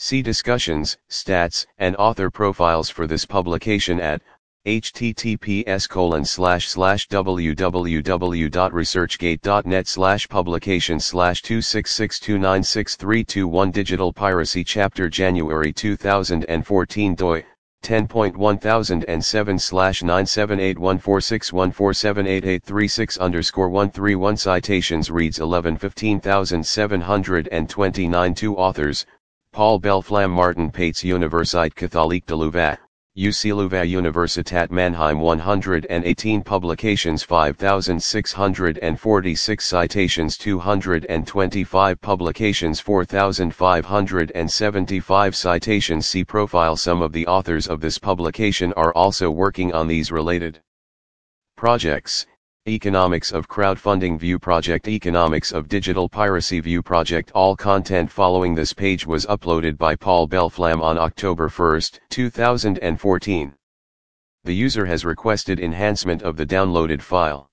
See discussions, stats, and author profiles for this publication at https colon slash slash www.researchgate.net slash publication slash 266296321 Digital Piracy Chapter January 2014 doi 10.1007 slash 9781461478836 underscore 131 citations reads 11 Two authors, Paul Belleflamme Martin Peitz Universiteit Katholiek de Louvain. UC Louvain Universitat Mannheim 118 publications 5646 citations 225 publications 4575 citations See profile Some of the authors of this publication are also working on these related projects Economics of Crowdfunding View Project Economics of Digital Piracy View Project All content following this page was uploaded by Paul Belleflamme on October 1, 2014. The user has requested enhancement of the downloaded file.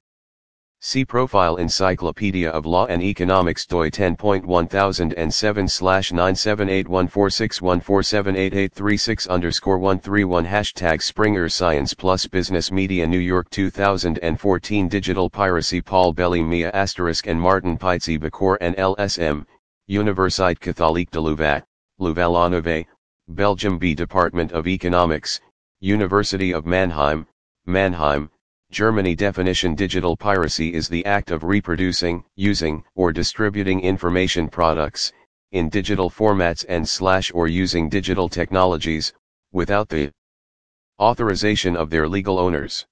See Profile Encyclopedia of Law and Economics DOI 10.1007 slash 9781461478836 underscore 131 Hashtag Springer Science Plus Business Media New York 2014 Digital Piracy Paul Belly Mia Asterisk and Martin Peitz Bakor and LSM, Universite Catholique de Louvain, Louvain-la-Neuve, Belgium B Department of Economics, University of Mannheim, Mannheim, Germany definition Digital piracy is the act of reproducing, using, or distributing information products, in digital formats and slash or using digital technologies, without the authorization of their legal owners.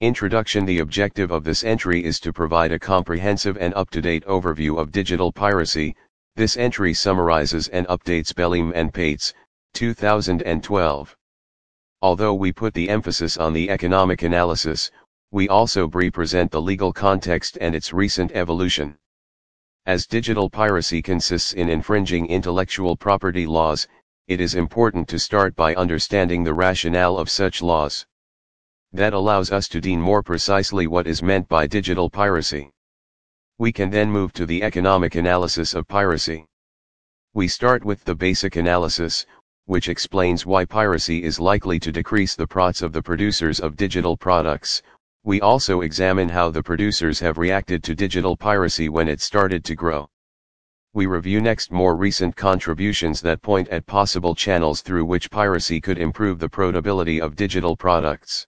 Introduction The objective of this entry is to provide a comprehensive and up-to-date overview of digital piracy, this entry summarizes and updates Bellim and Peitz, 2012. Although we put the emphasis on the economic analysis, we also represent the legal context and its recent evolution. As digital piracy consists in infringing intellectual property laws, it is important to start by understanding the rationale of such laws. That allows us to deem more precisely what is meant by digital piracy. We can then move to the economic analysis of piracy. We start with the basic analysis, which explains why piracy is likely to decrease the prots of the producers of digital products. We also examine how the producers have reacted to digital piracy when it started to grow. We review next more recent contributions that point at possible channels through which piracy could improve the protability of digital products.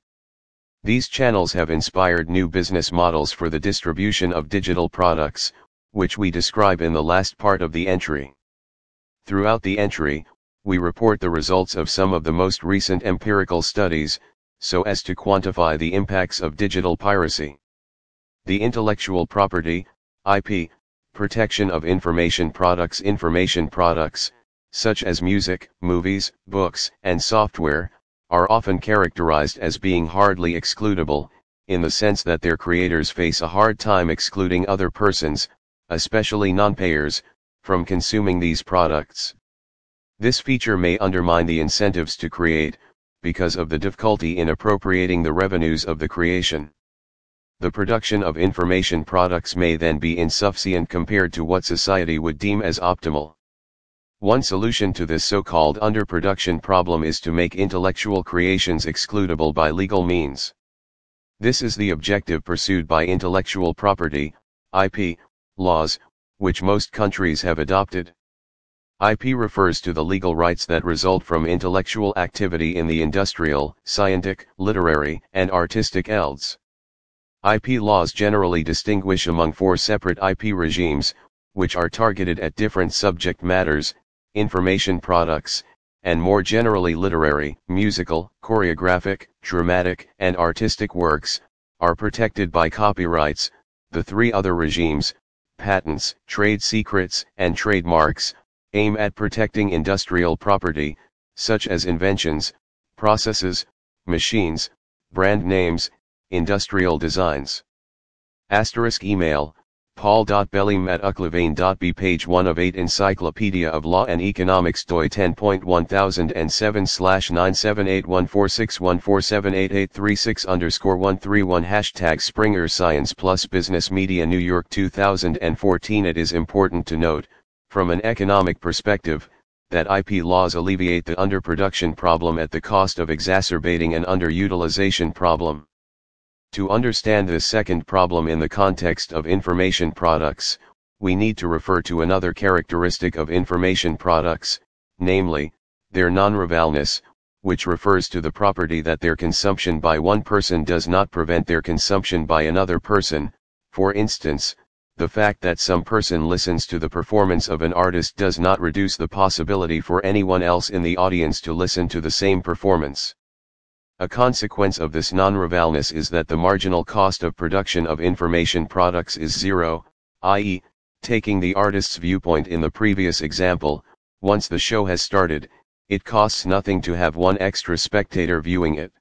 These channels have inspired new business models for the distribution of digital products, which we describe in the last part of the entry. Throughout the entry, we report the results of some of the most recent empirical studies, so as to quantify the impacts of digital piracy. The intellectual property, IP, protection of information products Information products, such as music, movies, books, and software, are often characterized as being hardly excludable, in the sense that their creators face a hard time excluding other persons, especially non-payers, from consuming these products. This feature may undermine the incentives to create, because of the difficulty in appropriating the revenues of the creation. The production of information products may then be insufficient compared to what society would deem as optimal. One solution to this so-called underproduction problem is to make intellectual creations excludable by legal means. This is the objective pursued by intellectual property, IP, laws, which most countries have adopted. IP refers to the legal rights that result from intellectual activity in the industrial, scientific, literary, and artistic fields. IP laws generally distinguish among four separate IP regimes, which are targeted at different subject matters, information products, and more generally literary, musical, choreographic, dramatic, and artistic works, are protected by copyrights, the three other regimes, patents, trade secrets, and trademarks, aim at protecting industrial property, such as inventions, processes, machines, brand names, industrial designs. Asterisk email, paul.bellim at uclouvain.b page 1 of 8 Encyclopedia of Law and Economics doi 10.1007 slash 9781461478836 underscore 131 hashtag Springer Science Plus Business Media New York 2014 It is important to note, from an economic perspective, that IP laws alleviate the underproduction problem at the cost of exacerbating an underutilization problem. To understand this second problem in the context of information products, we need to refer to another characteristic of information products, namely, their non-rivalness, which refers to the property that their consumption by one person does not prevent their consumption by another person, for instance, the fact that some person listens to the performance of an artist does not reduce the possibility for anyone else in the audience to listen to the same performance. A consequence of this non-rivalness is that the marginal cost of production of information products is zero, i.e., taking the artist's viewpoint in the previous example, once the show has started, it costs nothing to have one extra spectator viewing it.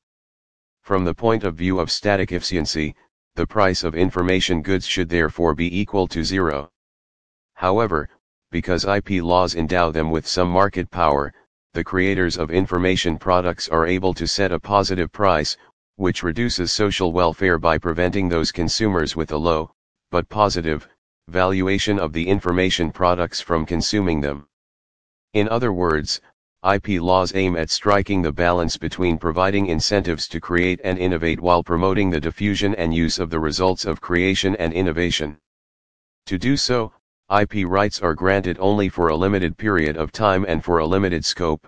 From the point of view of static efficiency, the price of information goods should therefore be equal to zero. However, because IP laws endow them with some market power, the creators of information products are able to set a positive price, which reduces social welfare by preventing those consumers with a low, but positive, valuation of the information products from consuming them. In other words, IP laws aim at striking the balance between providing incentives to create and innovate while promoting the diffusion and use of the results of creation and innovation. To do so, IP rights are granted only for a limited period of time and for a limited scope.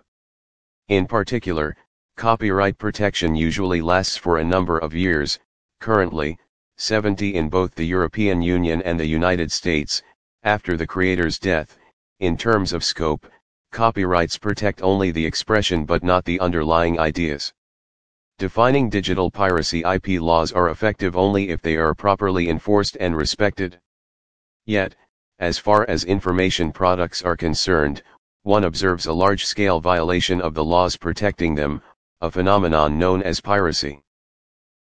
In particular, copyright protection usually lasts for a number of years, currently, 70 in both the European Union and the United States, after the creator's death, in terms of scope, copyrights protect only the expression but not the underlying ideas. Defining digital piracy IP laws are effective only if they are properly enforced and respected. Yet, as far as information products are concerned, one observes a large-scale violation of the laws protecting them, a phenomenon known as piracy.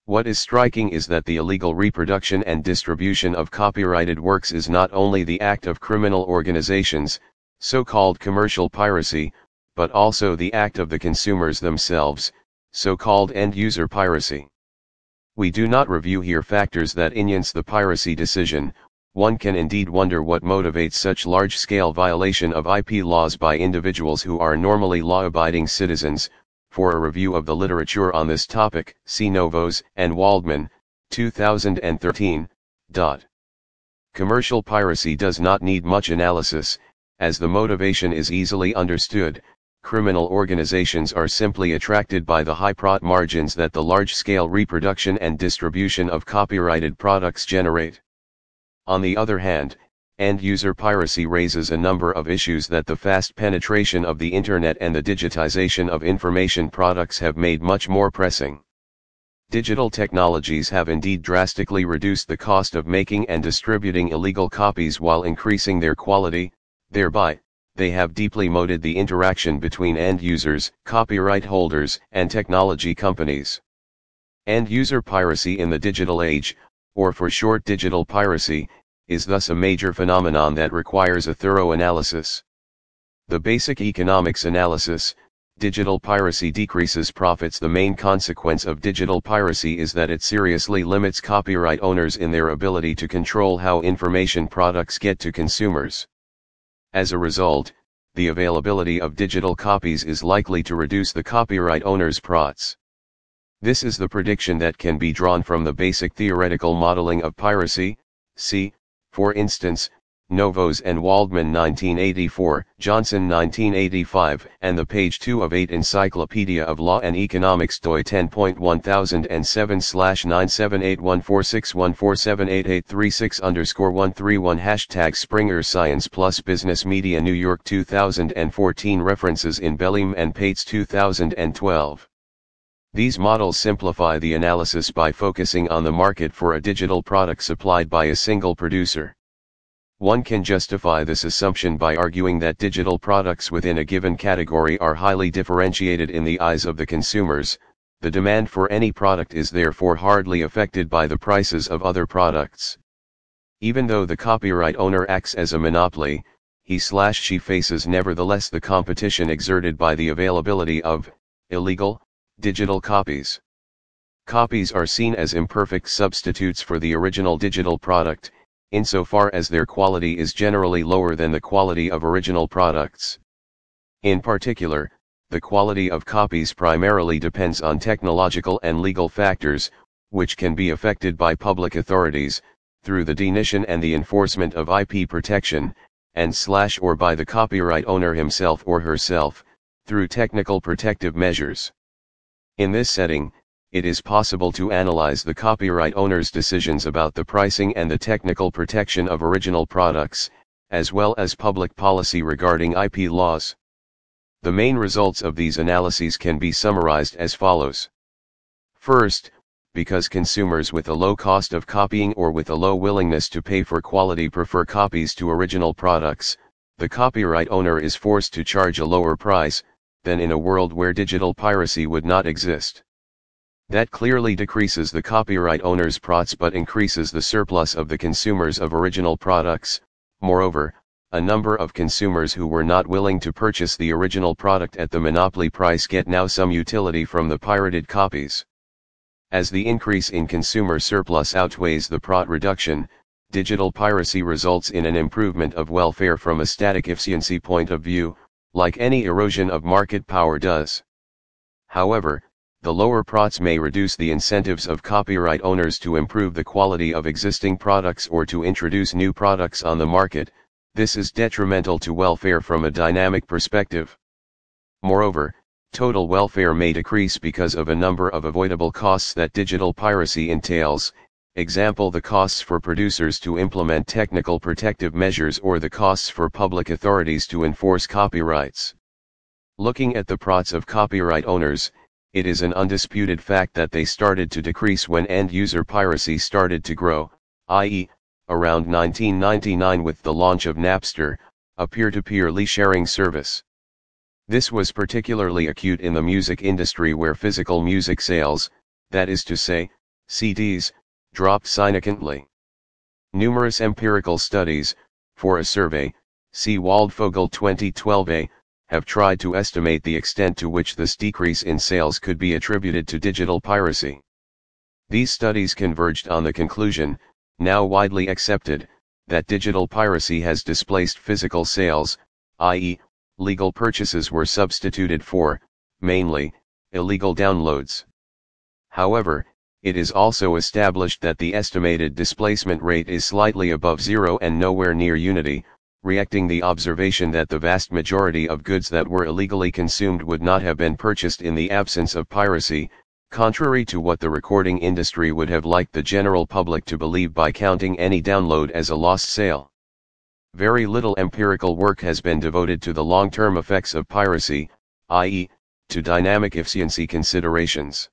What is striking is that the illegal reproduction and distribution of copyrighted works is not only the act of criminal organizations, so-called commercial piracy, but also the act of the consumers themselves, so-called end-user piracy. We do not review here factors that influence the piracy decision, one can indeed wonder what motivates such large-scale violation of IP laws by individuals who are normally law-abiding citizens. For a review of the literature on this topic, see Novos and Waldman, 2013. Dot. Commercial piracy does not need much analysis, as the motivation is easily understood. Criminal organizations are simply attracted by the high profit margins that the large-scale reproduction and distribution of copyrighted products generate. On the other hand, end-user piracy raises a number of issues that the fast penetration of the Internet and the digitization of information products have made much more pressing. Digital technologies have indeed drastically reduced the cost of making and distributing illegal copies while increasing their quality, thereby, they have deeply moded the interaction between end users, copyright holders, and technology companies. End user piracy in the digital age, or for short digital piracy, is thus a major phenomenon that requires a thorough analysis. The basic economics analysis, digital piracy decreases profits. The main consequence of digital piracy is that it seriously limits copyright owners in their ability to control how information products get to consumers. As a result, the availability of digital copies is likely to reduce the copyright owner's profits. This is the prediction that can be drawn from the basic theoretical modeling of piracy, see, for instance, Novos and Waldman 1984, Johnson 1985, and the page 2 of 8 Encyclopedia of Law and Economics DOI 10.1007 slash 9781461478836 underscore 131 hashtag Springer Science plus Business Media New York 2014 references in Bellim and Peitz 2012. These models simplify the analysis by focusing on the market for a digital product supplied by a single producer. One can justify this assumption by arguing that digital products within a given category are highly differentiated in the eyes of the consumers, the demand for any product is therefore hardly affected by the prices of other products. Even though the copyright owner acts as a monopoly, he slash she faces nevertheless the competition exerted by the availability of illegal Digital copies. Copies are seen as imperfect substitutes for the original digital product, insofar as their quality is generally lower than the quality of original products. In particular, the quality of copies primarily depends on technological and legal factors, which can be affected by public authorities, through the definition and the enforcement of IP protection, and slash or by the copyright owner himself or herself, through technical protective measures. In this setting, it is possible to analyze the copyright owner's decisions about the pricing and the technical protection of original products, as well as public policy regarding IP laws. The main results of these analyses can be summarized as follows. First, because consumers with a low cost of copying or with a low willingness to pay for quality prefer copies to original products, the copyright owner is forced to charge a lower price, than in a world where digital piracy would not exist. That clearly decreases the copyright owner's prots but increases the surplus of the consumers of original products. Moreover, a number of consumers who were not willing to purchase the original product at the monopoly price get now some utility from the pirated copies. As the increase in consumer surplus outweighs the prot reduction, digital piracy results in an improvement of welfare from a static efficiency point of view, like any erosion of market power does. However, the lower prots may reduce the incentives of copyright owners to improve the quality of existing products or to introduce new products on the market, this is detrimental to welfare from a dynamic perspective. Moreover, total welfare may decrease because of a number of avoidable costs that digital piracy entails, example the costs for producers to implement technical protective measures or the costs for public authorities to enforce copyrights. Looking at the prots of copyright owners, it is an undisputed fact that they started to decrease when end-user piracy started to grow, i.e., around 1999 with the launch of Napster, a peer-to-peer sharing service. This was particularly acute in the music industry where physical music sales, that is to say, CDs, dropped significantly. Numerous empirical studies, for a survey, see Waldfogel 2012a, have tried to estimate the extent to which this decrease in sales could be attributed to digital piracy. These studies converged on the conclusion, now widely accepted, that digital piracy has displaced physical sales, i.e., legal purchases were substituted for, mainly, illegal downloads. However, it is also established that the estimated displacement rate is slightly above zero and nowhere near unity, reacting the observation that the vast majority of goods that were illegally consumed would not have been purchased in the absence of piracy, contrary to what the recording industry would have liked the general public to believe by counting any download as a lost sale. Very little empirical work has been devoted to the long-term effects of piracy, i.e., to dynamic efficiency considerations.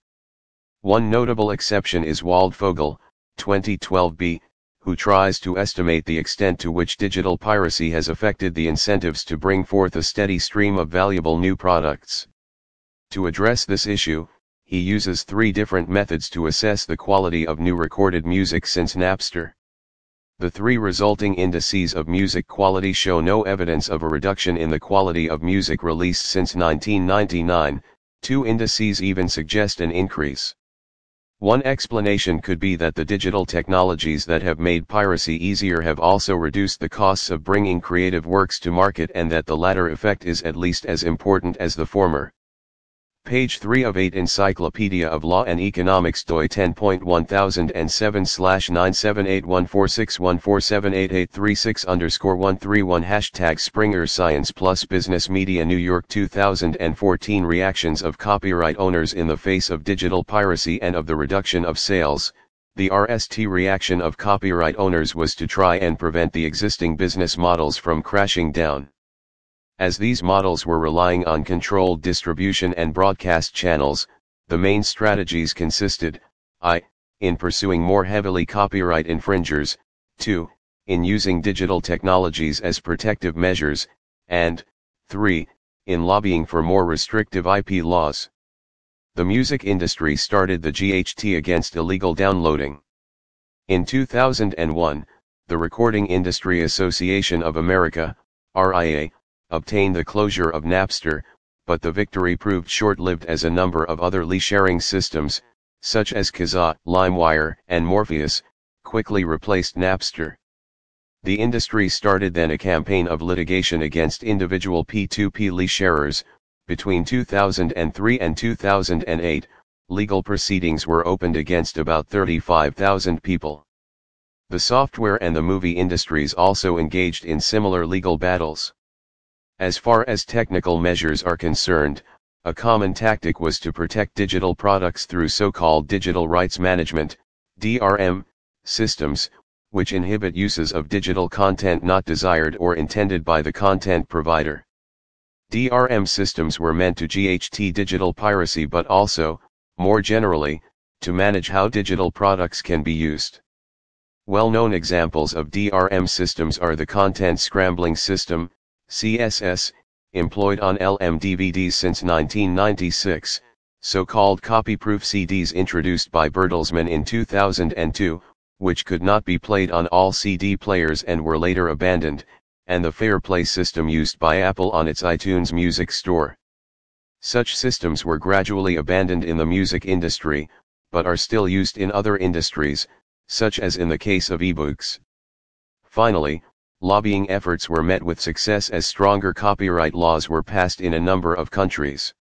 One notable exception is Waldfogel, 2012b, who tries to estimate the extent to which digital piracy has affected the incentives to bring forth a steady stream of valuable new products. To address this issue, he uses three different methods to assess the quality of new recorded music since Napster. The three resulting indices of music quality show no evidence of a reduction in the quality of music released since 1999, two indices even suggest an increase. One explanation could be that the digital technologies that have made piracy easier have also reduced the costs of bringing creative works to market and that the latter effect is at least as important as the former. Page 3 of 8 Encyclopedia of Law and Economics DOI 10.1007 slash 9781461478836 underscore 131 Hashtag Springer Science Plus Business Media New York 2014 Reactions of Copyright Owners in the Face of Digital Piracy and of the Reduction of Sales The RST reaction of copyright owners was to try and prevent the existing business models from crashing down. As these models were relying on controlled distribution and broadcast channels, the main strategies consisted, I, in pursuing more heavily copyright infringers, 2, in using digital technologies as protective measures, and, 3, in lobbying for more restrictive IP laws. The music industry started the GHT against illegal downloading. In 2001, the Recording Industry Association of America, RIA, obtained the closure of Napster, but the victory proved short-lived as a number of other Lee-sharing systems, such as Kazaa, LimeWire, and Morpheus, quickly replaced Napster. The industry started then a campaign of litigation against individual P2P lease sharers. Between 2003 and 2008, legal proceedings were opened against about 35,000 people. The software and the movie industries also engaged in similar legal battles. As far as technical measures are concerned, a common tactic was to protect digital products through so-called digital rights management, DRM, systems, which inhibit uses of digital content not desired or intended by the content provider. DRM systems were meant to GHT digital piracy but also, more generally, to manage how digital products can be used. Well-known examples of DRM systems are the Content Scrambling System, CSS, employed on LM DVDs since 1996, so-called copy-proof CDs introduced by Bertelsmann in 2002, which could not be played on all CD players and were later abandoned, and the Fairplay system used by Apple on its iTunes Music Store. Such systems were gradually abandoned in the music industry, but are still used in other industries, such as in the case of ebooks. Finally, lobbying efforts were met with success as stronger copyright laws were passed in a number of countries.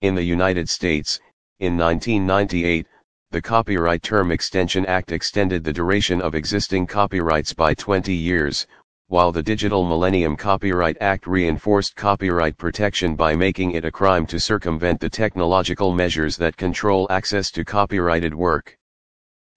In the United States, in 1998, the Copyright Term Extension Act extended the duration of existing copyrights by 20 years, while the Digital Millennium Copyright Act reinforced copyright protection by making it a crime to circumvent the technological measures that control access to copyrighted work.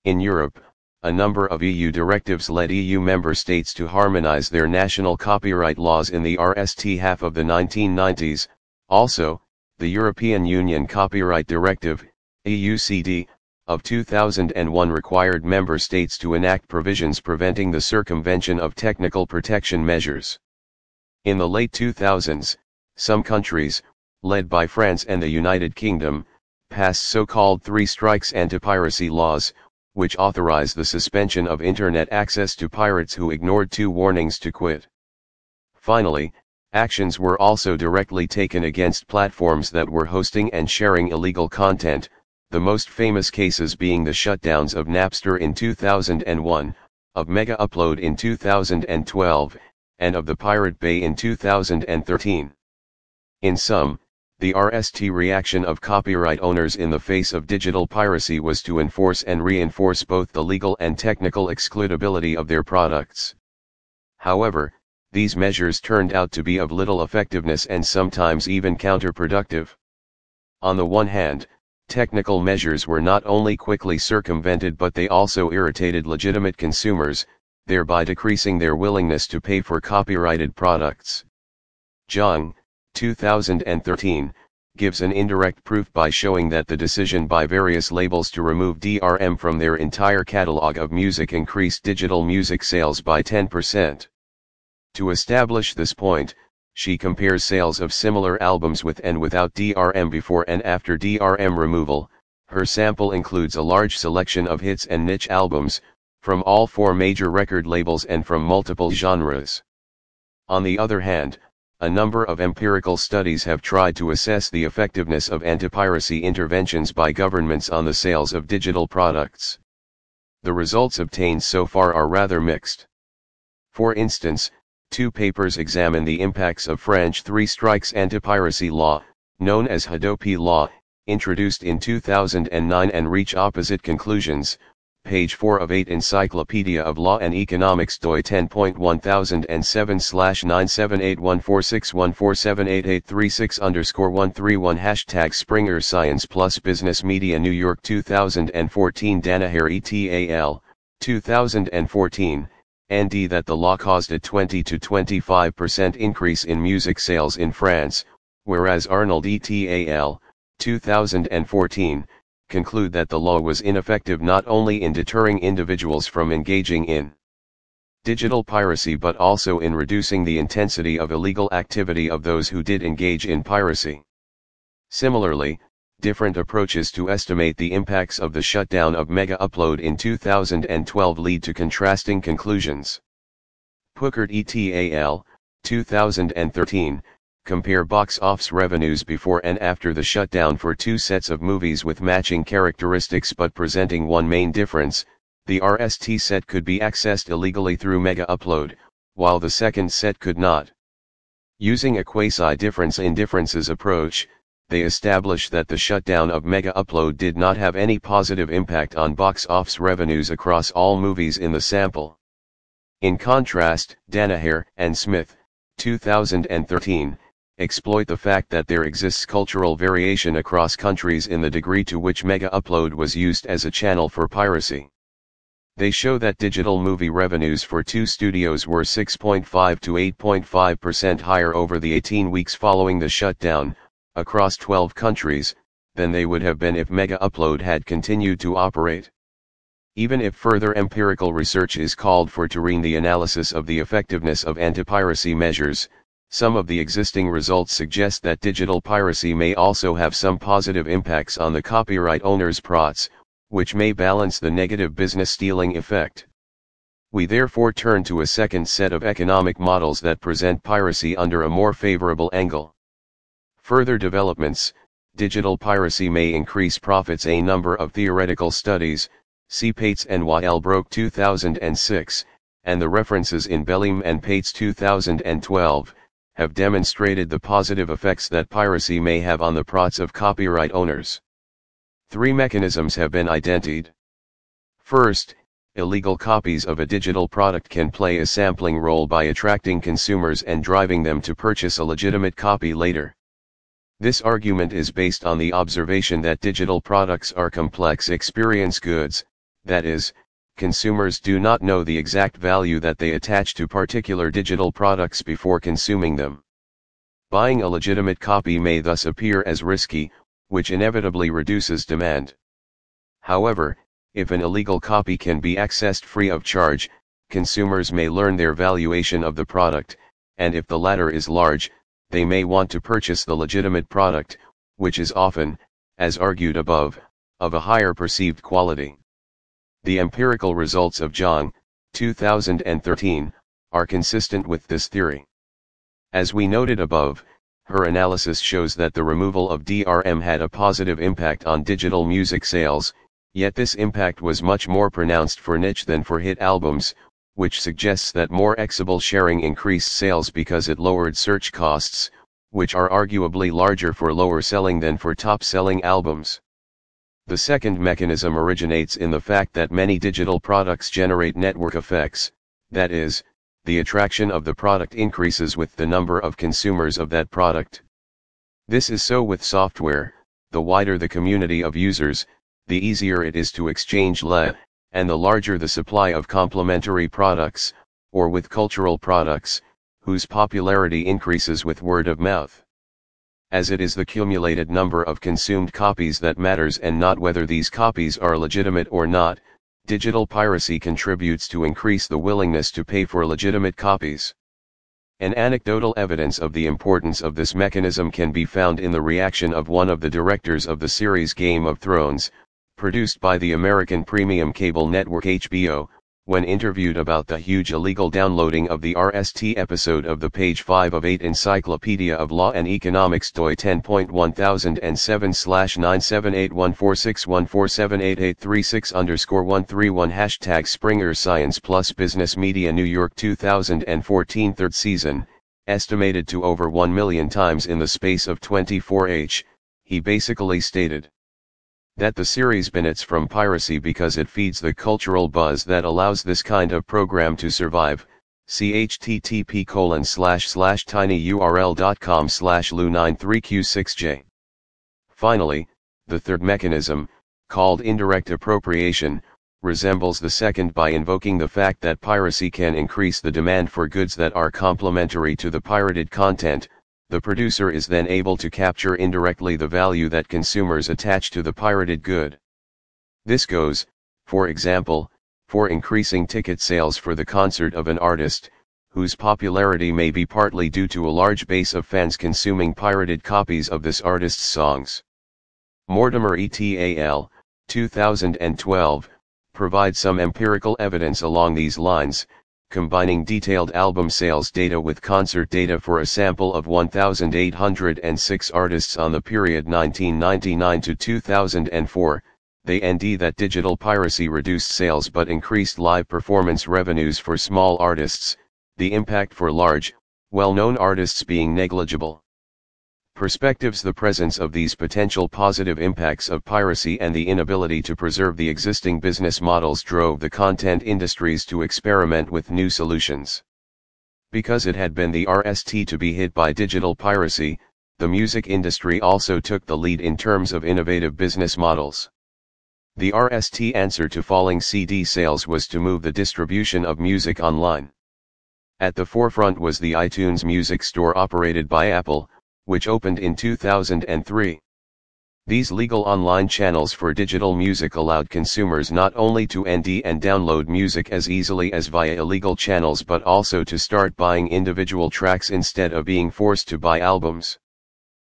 In Europe, a number of EU directives led EU member states to harmonize their national copyright laws in the RST half of the 1990s. Also, the European Union Copyright Directive, EUCD, of 2001 required member states to enact provisions preventing the circumvention of technical protection measures. In the late 2000s, some countries, led by France and the United Kingdom, passed so-called three strikes anti-piracy laws, which authorized the suspension of Internet access to pirates who ignored two warnings to quit. Finally, actions were also directly taken against platforms that were hosting and sharing illegal content, the most famous cases being the shutdowns of Napster in 2001, of Mega Upload in 2012, and of the Pirate Bay in 2013. In sum, the RST reaction of copyright owners in the face of digital piracy was to enforce and reinforce both the legal and technical excludability of their products. However, these measures turned out to be of little effectiveness and sometimes even counterproductive. On the one hand, technical measures were not only quickly circumvented but they also irritated legitimate consumers, thereby decreasing their willingness to pay for copyrighted products. Zhang, 2013, gives an indirect proof by showing that the decision by various labels to remove DRM from their entire catalog of music increased digital music sales by 10%. To establish this point, she compares sales of similar albums with and without DRM before and after DRM removal. Her sample includes a large selection of hits and niche albums, from all four major record labels and from multiple genres. On the other hand, a number of empirical studies have tried to assess the effectiveness of anti-piracy interventions by governments on the sales of digital products. The results obtained so far are rather mixed. For instance, two papers examine the impacts of French three strikes anti-piracy law, known as Hadopi law, introduced in 2009 and reach opposite conclusions, page 4 of 8 Encyclopedia of Law and Economics doi 10.1007 slash 9781461478836 underscore 131 hashtag Springer Science Plus Business Media New York 2014 Danaher ETAL, 2014, ND that the law caused a 20 to 25% increase in music sales in France, whereas Arnold ETAL, 2014, conclude that the law was ineffective not only in deterring individuals from engaging in digital piracy but also in reducing the intensity of illegal activity of those who did engage in piracy. Similarly, different approaches to estimate the impacts of the shutdown of Mega Upload in 2012 lead to contrasting conclusions. Peukert et al., 2013, compare box office revenues before and after the shutdown for two sets of movies with matching characteristics but presenting one main difference, The RST set could be accessed illegally through Mega Upload, while the second set could not. Using a quasi-difference in differences approach, they established that the shutdown of Mega Upload did not have any positive impact on box office revenues across all movies in the sample. In contrast, Danaher and Smith, 2013, exploit the fact that there exists cultural variation across countries in the degree to which Mega Upload was used as a channel for piracy. They show that digital movie revenues for two studios were 6.5 to 8.5% higher over the 18 weeks following the shutdown, across 12 countries, than they would have been if Mega Upload had continued to operate. Even if further empirical research is called for to rein the analysis of the effectiveness of anti-piracy measures, some of the existing results suggest that digital piracy may also have some positive impacts on the copyright owner's prots, which may balance the negative business stealing effect. We therefore turn to a second set of economic models that present piracy under a more favorable angle. Further developments, digital piracy may increase profits. A number of theoretical studies, see Peitz and Waelbroeck 2006, and the references in Belim and Peitz 2012, have demonstrated the positive effects that piracy may have on the prots of copyright owners. Three mechanisms have been identified. First, illegal copies of a digital product can play a sampling role by attracting consumers and driving them to purchase a legitimate copy later. This argument is based on the observation that digital products are complex experience goods, that is, consumers do not know the exact value that they attach to particular digital products before consuming them. Buying a legitimate copy may thus appear as risky, which inevitably reduces demand. However, if an illegal copy can be accessed free of charge, consumers may learn their valuation of the product, and if the latter is large, they may want to purchase the legitimate product, which is often, as argued above, of a higher perceived quality. The empirical results of Zhang, 2013, are consistent with this theory. As we noted above, her analysis shows that the removal of DRM had a positive impact on digital music sales, yet this impact was much more pronounced for niche than for hit albums, which suggests that more exable sharing increased sales because it lowered search costs, which are arguably larger for lower selling than for top selling albums. The second mechanism originates in the fact that many digital products generate network effects, that is, the attraction of the product increases with the number of consumers of that product. This is so with software, the wider the community of users, the easier it is to exchange le, and the larger the supply of complementary products, or with cultural products, whose popularity increases with word of mouth. As it is the cumulated number of consumed copies that matters and not whether these copies are legitimate or not, digital piracy contributes to increase the willingness to pay for legitimate copies. An anecdotal evidence of the importance of this mechanism can be found in the reaction of one of the directors of the series Game of Thrones, produced by the American premium cable network HBO, when interviewed about the huge illegal downloading of the RST episode of the page 5 of 8 Encyclopedia of Law and Economics DOI 10.1007 slash 9781461478836 underscore 131 hashtag Springer Science Plus Business Media New York 2014 third season, estimated to over 1 million times in the space of 24h, he basically stated that the series benefits from piracy because it feeds the cultural buzz that allows this kind of program to survive. See http colon slash slash tinyurl.com slash lu93q6j. Finally, the third mechanism, called indirect appropriation, resembles the second by invoking the fact that piracy can increase the demand for goods that are complementary to the pirated content, the producer is then able to capture indirectly the value that consumers attach to the pirated good. This goes, for example, for increasing ticket sales for the concert of an artist, whose popularity may be partly due to a large base of fans consuming pirated copies of this artist's songs. Mortimer et al., 2012, provides some empirical evidence along these lines, combining detailed album sales data with concert data for a sample of 1,806 artists on the period 1999 to 2004, they ND that digital piracy reduced sales but increased live performance revenues for small artists, the impact for large, well-known artists being negligible. Perspectives The presence of these potential positive impacts of piracy and the inability to preserve the existing business models drove the content industries to experiment with new solutions. Because it had been the RST to be hit by digital piracy, the music industry also took the lead in terms of innovative business models. The RST answer to falling CD sales was to move the distribution of music online. At the forefront was the iTunes Music Store operated by Apple, which opened in 2003. These legal online channels for digital music allowed consumers not only to ND and download music as easily as via illegal channels but also to start buying individual tracks instead of being forced to buy albums.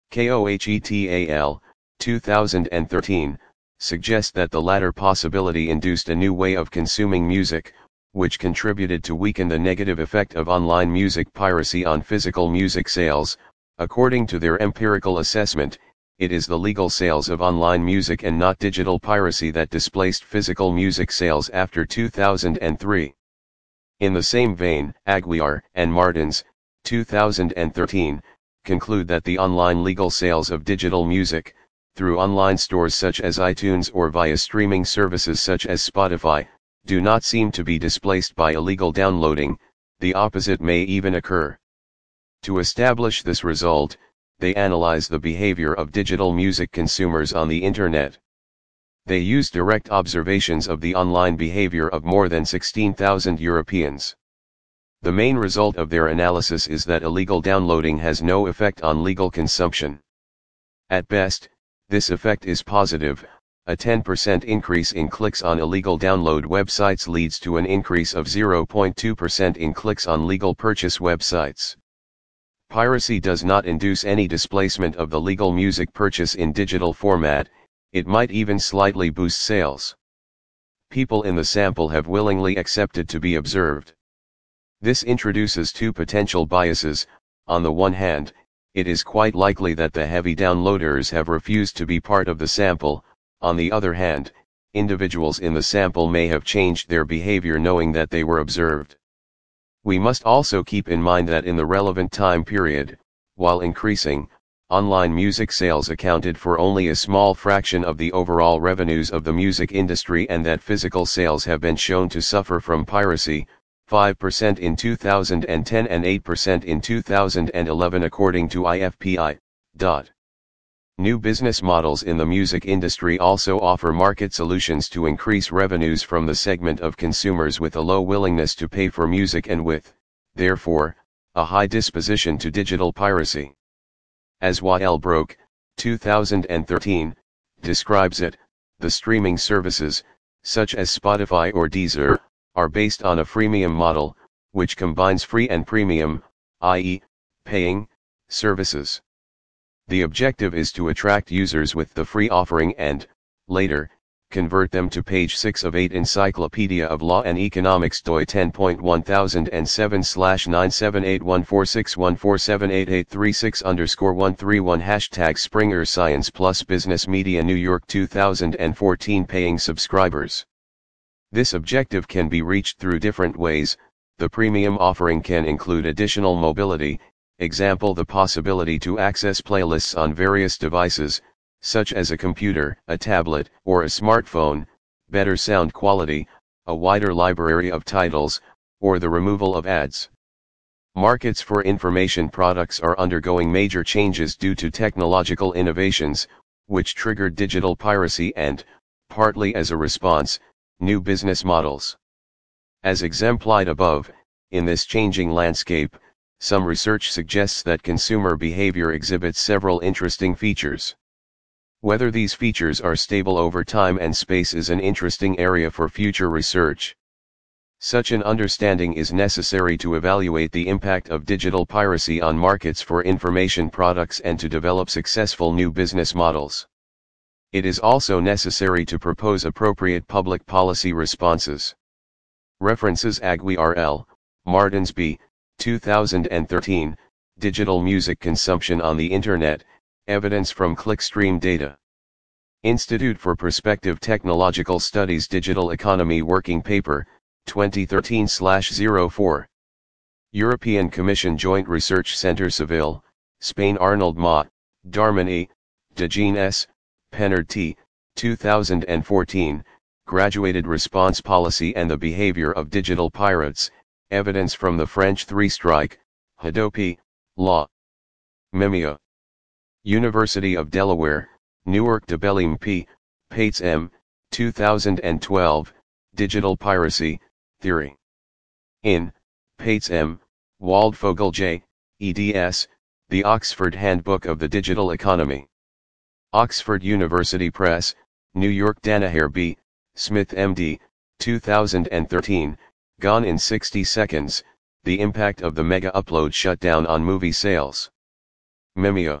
KOHETAL, 2013, suggests that the latter possibility induced a new way of consuming music, which contributed to weaken the negative effect of online music piracy on physical music sales, According to their empirical assessment, it is the legal sales of online music and not digital piracy that displaced physical music sales after 2003. In the same vein, Aguiar and Martens, 2013, conclude that the online legal sales of digital music, through online stores such as iTunes or via streaming services such as Spotify, do not seem to be displaced by illegal downloading, the opposite may even occur. To establish this result, they analyze the behavior of digital music consumers on the Internet. They use direct observations of the online behavior of more than 16,000 Europeans. The main result of their analysis is that illegal downloading has no effect on legal consumption. At best, this effect is positive, a 10% increase in clicks on illegal download websites leads to an increase of 0.2% in clicks on legal purchase websites. Piracy does not induce any displacement of the legal music purchase in digital format, it might even slightly boost sales. People in the sample have willingly accepted to be observed. This introduces two potential biases, on the one hand, it is quite likely that the heavy downloaders have refused to be part of the sample, on the other hand, individuals in the sample may have changed their behavior knowing that they were observed. We must also keep in mind that in the relevant time period, while increasing, online music sales accounted for only a small fraction of the overall revenues of the music industry and that physical sales have been shown to suffer from piracy, 5% in 2010 and 8% in 2011 according to IFPI. New business models in the music industry also offer market solutions to increase revenues from the segment of consumers with a low willingness to pay for music and with, therefore, a high disposition to digital piracy. As Waelbroeck, 2013, describes it, the streaming services, such as Spotify or Deezer, are based on a freemium model, which combines free and premium, i.e., paying, services. The objective is to attract users with the free offering and, later, convert them to page 6 of 8 Encyclopedia of Law and Economics DOI 10.1007 slash 9781461478836 underscore 131 hashtag Springer Science Plus Business Media New York 2014 paying subscribers. This objective can be reached through different ways, the premium offering can include additional mobility, example the possibility to access playlists on various devices, such as a computer, a tablet, or a smartphone, better sound quality, a wider library of titles, or the removal of ads. Markets for information products are undergoing major changes due to technological innovations, which triggered digital piracy and, partly as a response, new business models. As exemplified above, in this changing landscape, some research suggests that consumer behavior exhibits several interesting features. Whether these features are stable over time and space is an interesting area for future research. Such an understanding is necessary to evaluate the impact of digital piracy on markets for information products and to develop successful new business models. It is also necessary to propose appropriate public policy responses. References Aguiar L., Martins B., 2013, Digital Music Consumption on the Internet, Evidence from Clickstream Data. Institute for Prospective Technological Studies Digital Economy Working Paper, 2013-04. European Commission Joint Research Centre Seville, Spain Arnold Ma, Darman Dejean S., Penard T., 2014, Graduated Response Policy and the Behavior of Digital Pirates, Evidence from the French Three Strike, Hadopi, Law. Memia. University of Delaware, Newark de Belleflamme P., Peitz M., 2012, Digital Piracy, Theory. In, Peitz M., Waldfogel J., eds, The Oxford Handbook of the Digital Economy. Oxford University Press, New York Danaher B., Smith MD, 2013, Gone in 60 Seconds, The Impact of the Mega Upload Shutdown on Movie Sales. Memia.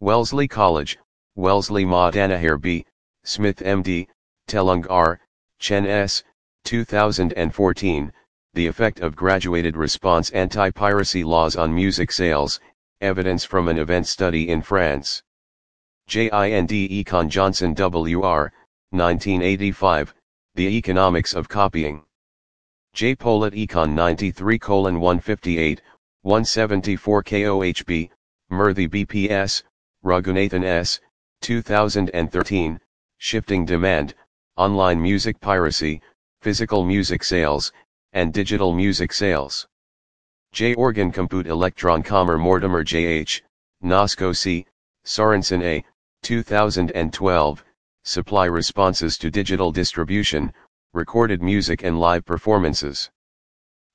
Wellesley College, Wellesley Ma Danaher B., Smith MD, Telang R., Chen S., 2014, The Effect of Graduated Response Anti-Piracy Laws on Music Sales, Evidence from an Event Study in France. JIND Econ Johnson W.R., 1985, The Economics of Copying. J. Pollitt Econ 93 158, 174 KOHB, Murthy BPS, Raghunathan S., 2013, Shifting Demand, Online Music Piracy, Physical Music Sales, and Digital Music Sales. J. Organ Compute Electron Commer Mortimer J.H., Nosko C., Sorensen A., 2012, Supply Responses to Digital Distribution, Recorded Music and Live Performances.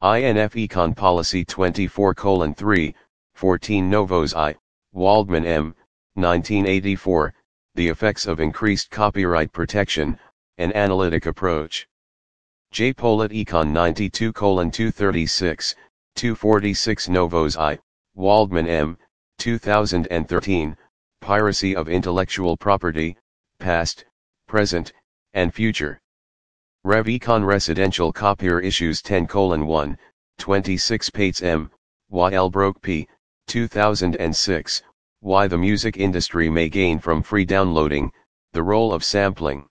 INF Econ Policy 24 3, 14 Novos I, Waldman M., 1984, The Effects of Increased Copyright Protection, An Analytic Approach. J. Pollitt Econ 92 236, 246 Novos I, Waldman M., 2013, Piracy of Intellectual Property, Past, Present, and Future. Rev Econ Residential Copier Issues 10 1, 26 Peitz M., Waelbroeck P., 2006, Why the Music Industry May Gain from Free Downloading, The Role of Sampling.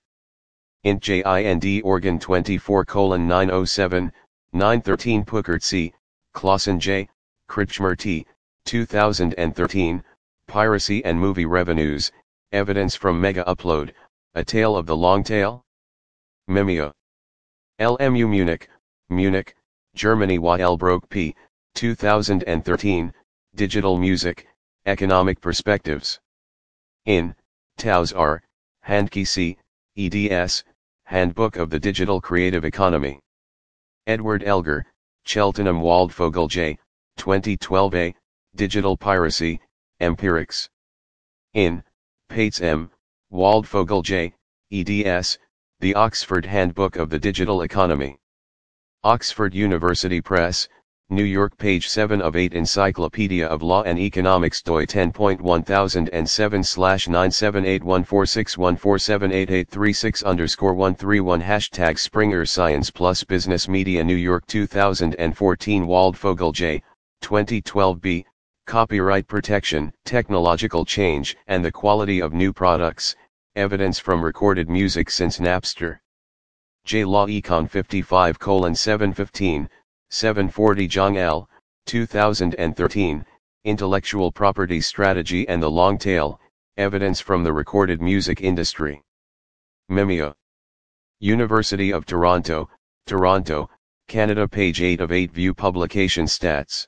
Int JIND Organ 24 907, 913 Peukert C., Claussen J., Kretschmer T., 2013, Piracy and Movie Revenues, Evidence from Mega Upload, A Tale of the Long Tail? Memia. LMU Munich, Munich, Germany Waelbroeck P., 2013, Digital Music, Economic Perspectives. In, Towse R., Handke C., eds, Handbook of the Digital Creative Economy. Edward Elgar, Cheltenham Waldfogel J., 2012a, Digital Piracy, Empirics. In, Peitz M., Waldfogel J., eds, The Oxford Handbook of the Digital Economy. Oxford University Press, New York page 7 of 8 Encyclopedia of Law and Economics doi 10.1007 slash 9781461478836 underscore 131 hashtag Springer Science plus Business Media New York 2014 Waldfogel J, 2012b, Copyright Protection, Technological Change and the Quality of New Products, Evidence from Recorded Music since Napster. J Law Econ 55 715, 740 Zhang L., 2013, Intellectual Property Strategy and the Long Tail, Evidence from the Recorded Music Industry. Memia. University of Toronto, Toronto, Canada page 8 of 8 View Publication Stats.